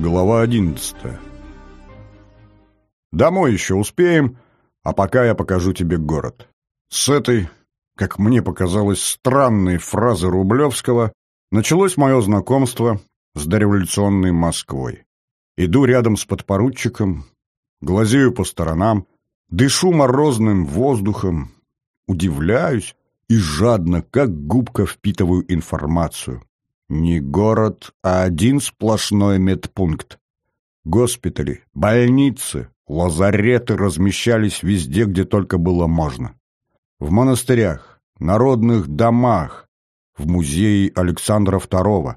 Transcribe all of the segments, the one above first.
Глава одиннадцатая. Домой еще успеем, а пока я покажу тебе город. С этой, как мне показалось, странной фразы Рублевского началось мое знакомство с дореволюционной Москвой. Иду рядом с подпоручиком, глазею по сторонам, дышу морозным воздухом, удивляюсь и жадно, как губка, впитываю информацию. Не город, а один сплошной медпункт. Госпитали, больницы, лазареты размещались везде, где только было можно. В монастырях, народных домах, в музее Александра II,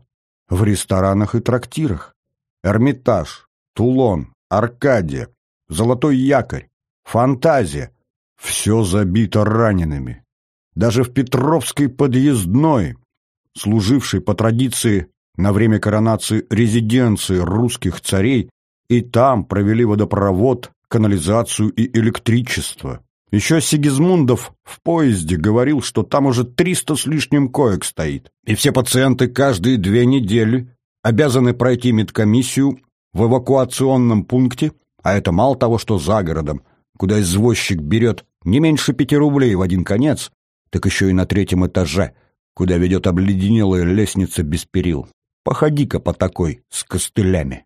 в ресторанах и трактирах. Эрмитаж, Тулон, Аркадия, Золотой якорь, Фантазия. Все забито ранеными. Даже в Петровской подъездной, служившей по традиции на время коронации резиденции русских царей, и там провели водопровод, канализацию и электричество. Еще Сигизмундов в поезде говорил, что там уже триста с лишним коек стоит, и все пациенты каждые две недели обязаны пройти медкомиссию в эвакуационном пункте, а это мало того, что за городом, куда извозчик берет не меньше пяти рублей в один конец, так еще и на третьем этаже, куда ведет обледенелая лестница без перил. Походи-ка по такой, с костылями.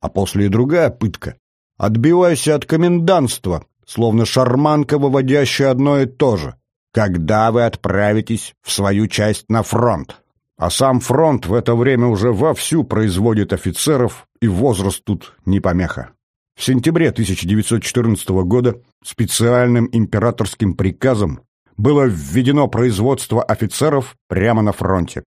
А после и другая пытка. Отбивайся от комендантства, словно шарманка, выводящая одно и то же. Когда вы отправитесь в свою часть на фронт? А сам фронт в это время уже вовсю производит офицеров, и возраст тут не помеха. В сентябре 1914 года специальным императорским приказом было введено производство офицеров прямо на фронте.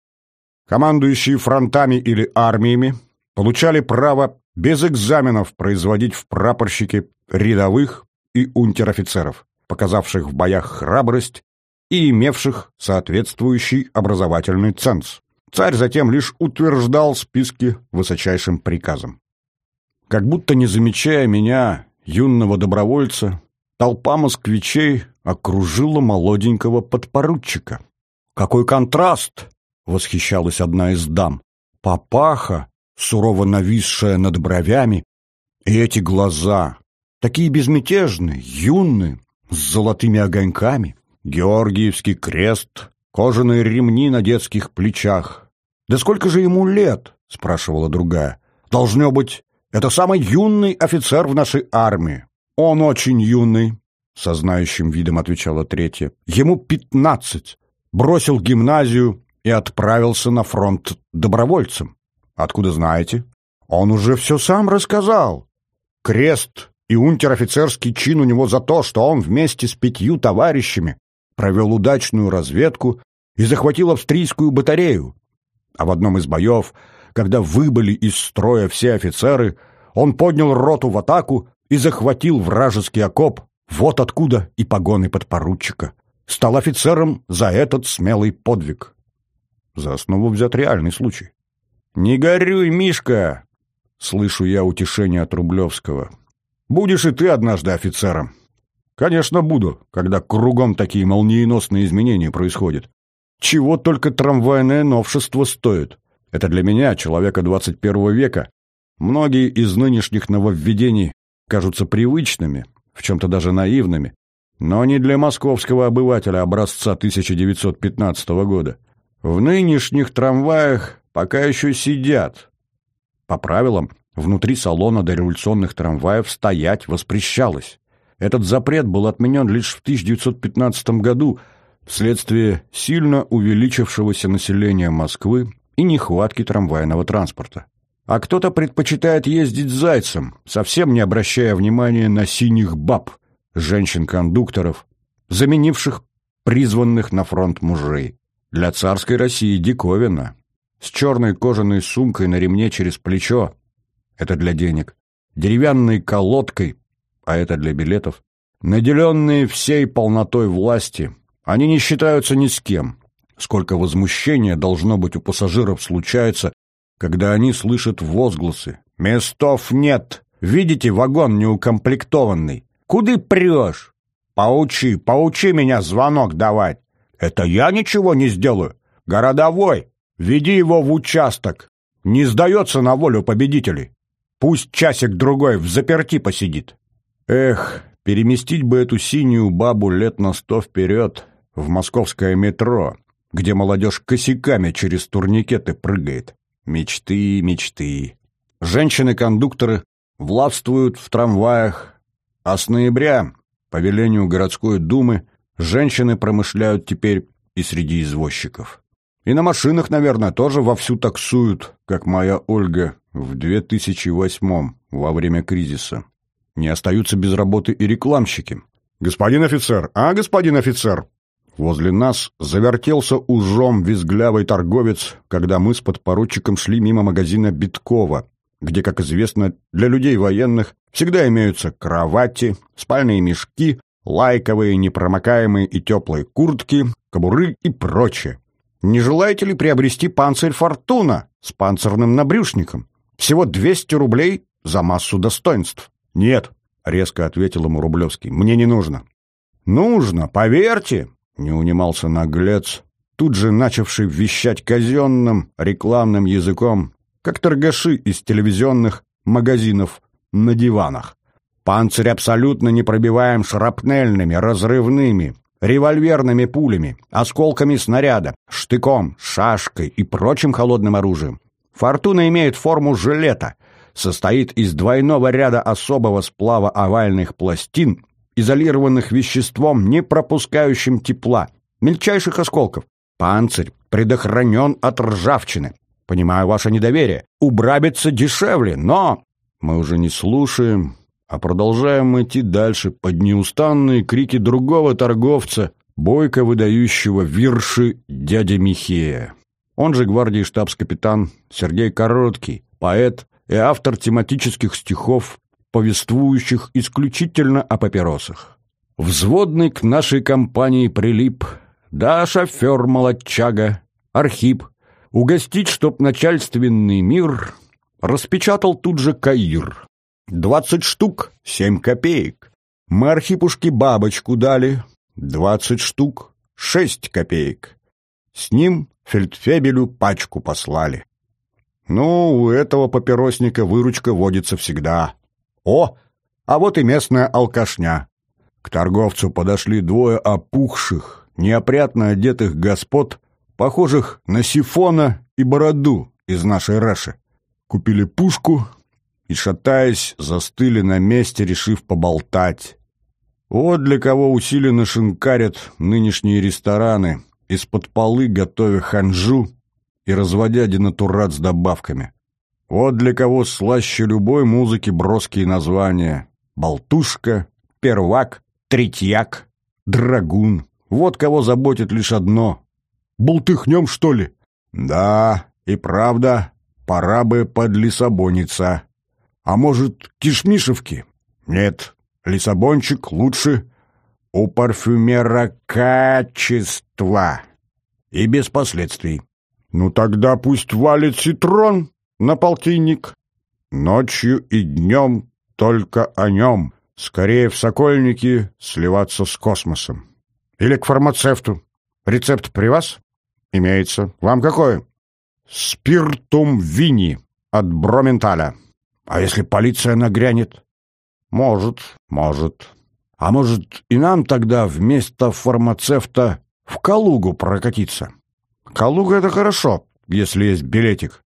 Командующие фронтами или армиями получали право без экзаменов производить в прапорщики рядовых и унтер-офицеров, показавших в боях храбрость и имевших соответствующий образовательный ценз. Царь затем лишь утверждал списки высочайшим приказом. Как будто не замечая меня, юного добровольца, толпа москвичей окружила молоденького подпоручика. «Какой контраст!» — восхищалась одна из дам. «Папаха, сурово нависшая над бровями, и эти глаза, такие безмятежные, юные, с золотыми огоньками, Георгиевский крест, кожаные ремни на детских плечах. «Да сколько же ему лет?» — спрашивала другая. «Должно быть, это самый юный офицер в нашей армии». «Он очень юный», — со знающим видом отвечала третья. «Ему пятнадцать. Бросил гимназию и отправился на фронт добровольцем». «Откуда знаете?» «Он уже все сам рассказал. Крест и унтер-офицерский чин у него за то, что он вместе с пятью товарищами провел удачную разведку и захватил австрийскую батарею. А в одном из боев, когда выбыли из строя все офицеры, он поднял роту в атаку и захватил вражеский окоп. Вот откуда и погоны подпоручика. Стал офицером за этот смелый подвиг. За основу взят реальный случай. «Не горюй, Мишка!» — слышу я утешение от Рублевского. «Будешь и ты однажды офицером. Конечно, буду, когда кругом такие молниеносные изменения происходят. Чего только трамвайное новшество стоит. Это для меня, человека 21 века. Многие из нынешних нововведений кажутся привычными, в чем-то даже наивными, но не для московского обывателя образца 1915 года. В нынешних трамваях пока еще сидят. По правилам, внутри салона дореволюционных трамваев стоять воспрещалось. Этот запрет был отменен лишь в 1915 году вследствие сильно увеличившегося населения Москвы и нехватки трамвайного транспорта. А кто-то предпочитает ездить зайцем, совсем не обращая внимания на синих баб, женщин-кондукторов, заменивших призванных на фронт мужей. Для царской России диковина. С черной кожаной сумкой на ремне через плечо — это для денег, деревянной колодкой а это для билетов, наделенные всей полнотой власти, они не считаются ни с кем. Сколько возмущения должно быть у пассажиров случается, когда они слышат возгласы. «Местов нет! Видите, вагон неукомплектованный! Куды прешь? Поучи, поучи меня звонок давать! Это я ничего не сделаю! Городовой, веди его в участок! Не сдается на волю победителей! Пусть часик-другой в заперти посидит. Эх, переместить бы эту синюю бабу лет на сто вперед в московское метро, где молодежь косяками через турникеты прыгает. Мечты, мечты. Женщины-кондукторы властвуют в трамваях, а с ноября, по велению городской думы, женщины промышляют теперь и среди извозчиков. И на машинах, наверное, тоже вовсю таксуют, как моя Ольга в 2008-м, во время кризиса. Не остаются без работы и рекламщики. «Господин офицер! А, господин офицер!» Возле нас завертелся ужом визглявый торговец, когда мы с подпоручиком шли мимо магазина Биткова, где, как известно, для людей военных всегда имеются кровати, спальные мешки, лайковые, непромокаемые и теплые куртки, кобуры и прочее. Не желаете ли приобрести панцирь «Фортуна» с панцирным набрюшником? Всего 200 рублей за массу достоинств. «Нет», — резко ответил ему Рублевский, — «мне не нужно». «Нужно, поверьте», — не унимался наглец, тут же начавший вещать казенным рекламным языком, как торгаши из телевизионных магазинов на диванах. Панцирь абсолютно не пробиваем шрапнельными, разрывными, револьверными пулями, осколками снаряда, штыком, шашкой и прочим холодным оружием. Фортуна имеет форму жилета, состоит из двойного ряда особого сплава овальных пластин, изолированных веществом, не пропускающим тепла, мельчайших осколков. Панцирь предохранен от ржавчины. Понимаю ваше недоверие. Убрабиться дешевле, но... Мы уже не слушаем, а продолжаем идти дальше под неустанные крики другого торговца, бойко выдающего вирши дядя Михея. Он же гвардии штабс-капитан Сергей Короткий, поэт и автор тематических стихов, повествующих исключительно о папиросах. Взводный к нашей компании прилип, да, шофер-молодчага, Архип, угостить, чтоб начальственный мир распечатал тут же Каир. Двадцать штук, семь копеек. Мы Архипушке бабочку дали, двадцать штук, шесть копеек. С ним фельдфебелю пачку послали. Ну, у этого папиросника выручка водится всегда. О, а вот и местная алкашня. К торговцу подошли двое опухших, неопрятно одетых господ, похожих на сифона и бороду из нашей Раши. Купили пушку, и, шатаясь, застыли на месте, решив поболтать. Вот для кого усиленно шинкарят нынешние рестораны, из-под полы готовя ханжу и разводя денатурат с добавками. Вот для кого слаще любой музыки броские названия. Болтушка, первак, третьяк, драгун. Вот кого заботит лишь одно. Бултыхнем, что ли? Да, и правда, пора бы подлисабониться. А может, кишмишевки? Нет, лиссабончик лучше. У парфюмера качество. И без последствий. Ну тогда пусть валит цитрон на полтинник. Ночью и днем только о нем. Скорее в Сокольники сливаться с космосом. Или к фармацевту. Рецепт при вас? Имеется. Вам какой? Спиртум вини от Броменталя. А если полиция нагрянет? Может, может. А может, и нам тогда вместо фармацевта в Калугу прокатиться? Калуга — это хорошо, если есть билетик.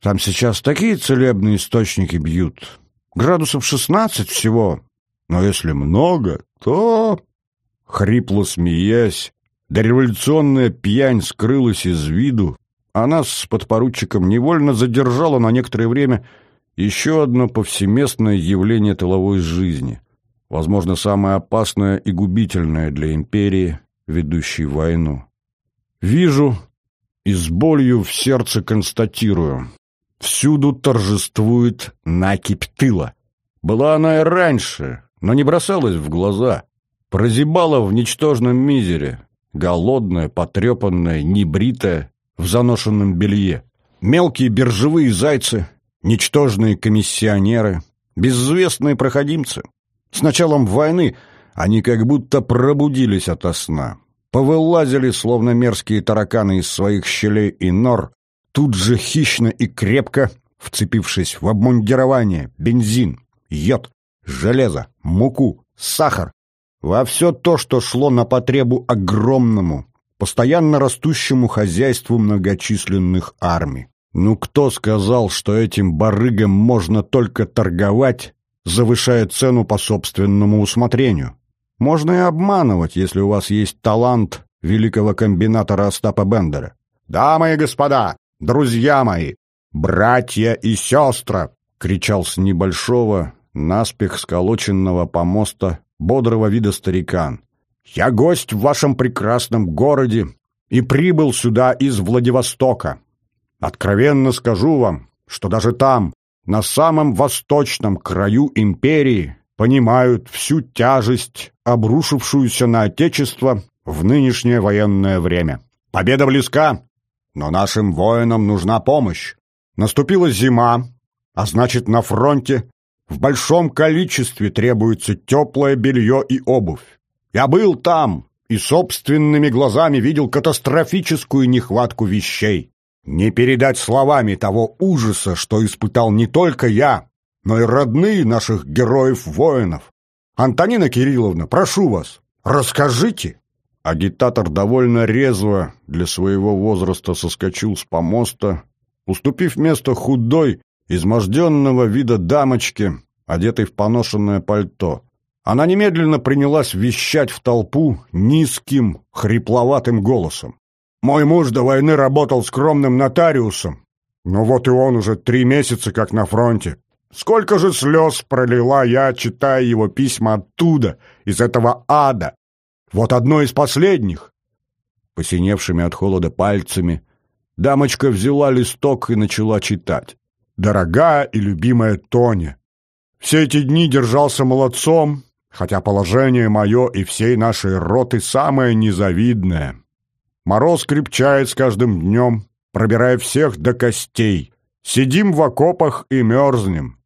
Там сейчас такие целебные источники бьют. Градусов шестнадцать всего. Но если много, то... Хрипло смеясь, дореволюционная пьянь скрылась из виду, а нас с подпоручиком невольно задержала на некоторое время еще одно повсеместное явление тыловой жизни, возможно, самое опасное и губительное для империи, ведущей войну. Вижу и с болью в сердце констатирую. Всюду торжествует накипь тыла. Была она и раньше, но не бросалась в глаза. Прозябала в ничтожном мизере, голодная, потрепанная, небритая, в заношенном белье. Мелкие биржевые зайцы ничтожные комиссионеры, безвестные проходимцы. С началом войны они как будто пробудились ото сна, повылазили, словно мерзкие тараканы из своих щелей и нор, тут же хищно и крепко вцепившись в обмундирование, бензин, йод, железо, муку, сахар, во все то, что шло на потребу огромному, постоянно растущему хозяйству многочисленных армий. Ну кто сказал, что этим барыгам можно только торговать, завышая цену по собственному усмотрению? Можно и обманывать, если у вас есть талант великого комбинатора Остапа Бендера. «Дамы и господа, друзья мои, братья и сестры!» — кричал с небольшого, наспех сколоченного помоста бодрого вида старикан. «Я гость в вашем прекрасном городе и прибыл сюда из Владивостока. Откровенно скажу вам, что даже там, на самом восточном краю империи, понимают всю тяжесть, обрушившуюся на Отечество в нынешнее военное время. Победа близка, но нашим воинам нужна помощь. Наступила зима, а значит, на фронте в большом количестве требуется теплое белье и обувь. Я был там и собственными глазами видел катастрофическую нехватку вещей. Не передать словами того ужаса, что испытал не только я, но и родные наших героев-воинов. Антонина Кирилловна, прошу вас, расскажите. Агитатор довольно резво для своего возраста соскочил с помоста, уступив место худой, изможденного вида дамочке, одетой в поношенное пальто. Она немедленно принялась вещать в толпу низким, хрипловатым голосом. Мой муж до войны работал скромным нотариусом. Но вот и он уже три месяца как на фронте. Сколько же слез пролила я, читая его письма оттуда, из этого ада. Вот одно из последних. Посиневшими от холода пальцами дамочка взяла листок и начала читать. «Дорогая и любимая Тоня, все эти дни держался молодцом, хотя положение мое и всей нашей роты самое незавидное. Мороз крепчает с каждым днем, пробирая всех до костей. Сидим в окопах и мерзнем.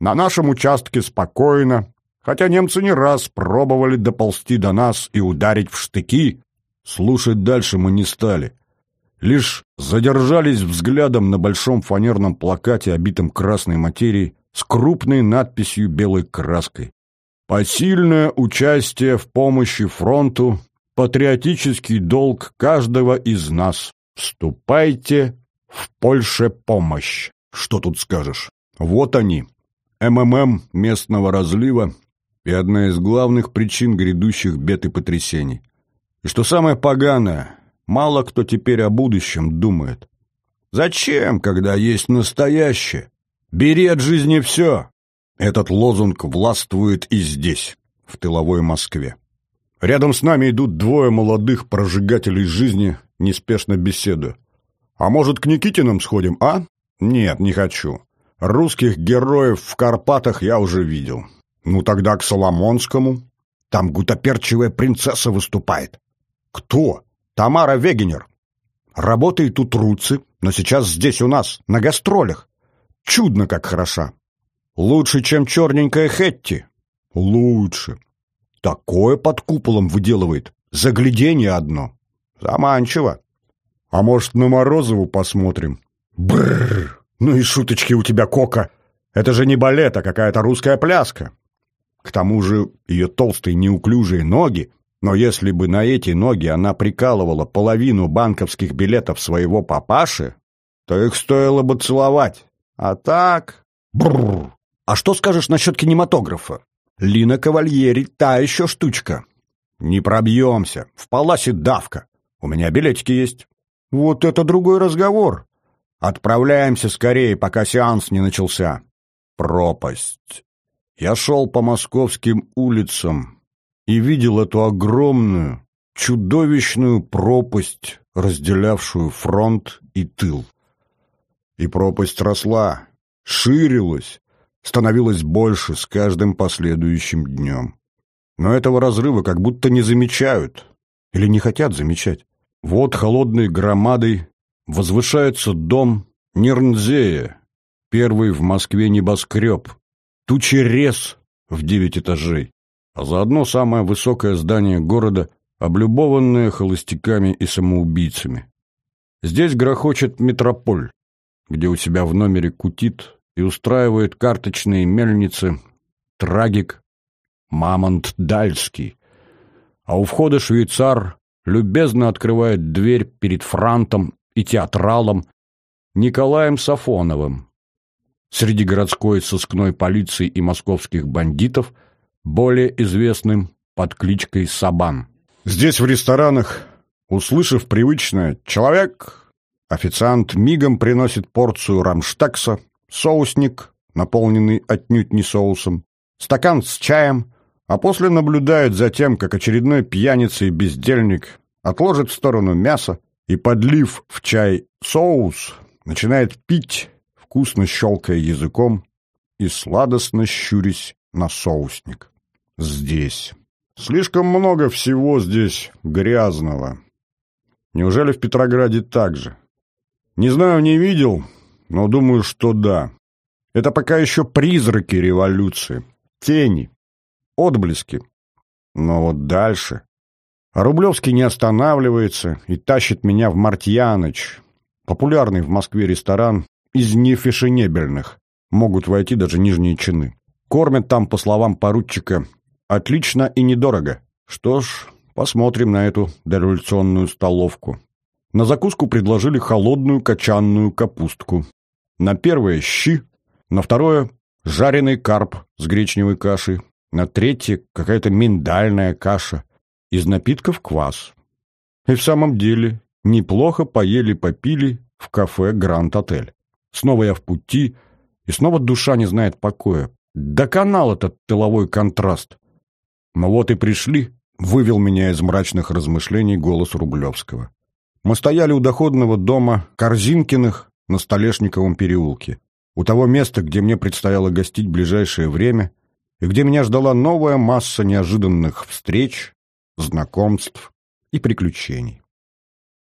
На нашем участке спокойно, хотя немцы не раз пробовали доползти до нас и ударить в штыки. Слушать дальше мы не стали. Лишь задержались взглядом на большом фанерном плакате, обитом красной материей, с крупной надписью белой краской. Посильное участие в помощи фронту патриотический долг каждого из нас. Вступайте в Польше помощь. Что тут скажешь? Вот они, МММ местного разлива и одна из главных причин грядущих бед и потрясений. И что самое поганое, мало кто теперь о будущем думает. Зачем, когда есть настоящее? Бери от жизни все. Этот лозунг властвует и здесь, в тыловой Москве. Рядом с нами идут двое молодых прожигателей жизни, неспешно беседуя. А может, к Никитинам сходим, а? Нет, не хочу. Русских героев в Карпатах я уже видел. Ну тогда к Соломонскому. Там гутоперчивая принцесса выступает. Кто? Тамара Вегенер. Работает у Труцы, но сейчас здесь у нас, на гастролях. Чудно как хороша. Лучше, чем черненькая Хетти. Лучше. Такое под куполом выделывает. Загляденье одно. Заманчиво. А может, на Морозову посмотрим? Бррр! Ну и шуточки у тебя, Кока. Это же не балет, а какая-то русская пляска. К тому же ее толстые неуклюжие ноги, но если бы на эти ноги она прикалывала половину банковских билетов своего папаши, то их стоило бы целовать. А так... Бррр! А что скажешь насчет кинематографа? Лина Кавальери — та еще штучка. Не пробьемся. В паласе давка. У меня билетики есть. Вот это другой разговор. Отправляемся скорее, пока сеанс не начался. Пропасть. Я шел по московским улицам и видел эту огромную, чудовищную пропасть, разделявшую фронт и тыл. И пропасть росла, ширилась, становилось больше с каждым последующим днем. Но этого разрыва как будто не замечают или не хотят замечать. Вот холодной громадой возвышается дом Нернзея, первый в Москве небоскреб, тучерез в девять этажей, а заодно самое высокое здание города, облюбованное холостяками и самоубийцами. Здесь грохочет метрополь. где у себя в номере кутит и устраивает карточные мельницы трагик Мамонт Дальский. А у входа швейцар любезно открывает дверь перед франтом и театралом Николаем Сафоновым. Среди городской сыскной полиции и московских бандитов, более известным под кличкой Сабан. Здесь в ресторанах, услышав привычное «человек», официант мигом приносит порцию рамштекса, соусник, наполненный отнюдь не соусом, стакан с чаем, а после наблюдает за тем, как очередной пьяница и бездельник отложит в сторону мясо и, подлив в чай соус, начинает пить, вкусно щелкая языком и сладостно щурясь на соусник. Здесь. Слишком много всего здесь грязного. Неужели в Петрограде так же? Не знаю, не видел, но думаю, что да. Это пока еще призраки революции, тени, отблески. Но вот дальше... Рублевский не останавливается и тащит меня в Мартьяныч, популярный в Москве ресторан из нефешенебельных. Могут войти даже нижние чины. Кормят там, по словам поручика, отлично и недорого. Что ж, посмотрим на эту дореволюционную столовку. На закуску предложили холодную качанную капустку. На первое – щи, на второе – жареный карп с гречневой кашей, на третье – какая-то миндальная каша, из напитков квас. И в самом деле неплохо поели-попили в кафе «Гранд-отель». Снова я в пути, и снова душа не знает покоя. Доконал этот тыловой контраст. Но вот и пришли, вывел меня из мрачных размышлений голос Рублевского. Мы стояли у доходного дома Корзинкиных на Столешниковом переулке. У того места, где мне предстояло гостить ближайшее время, и где меня ждала новая масса неожиданных встреч, знакомств и приключений.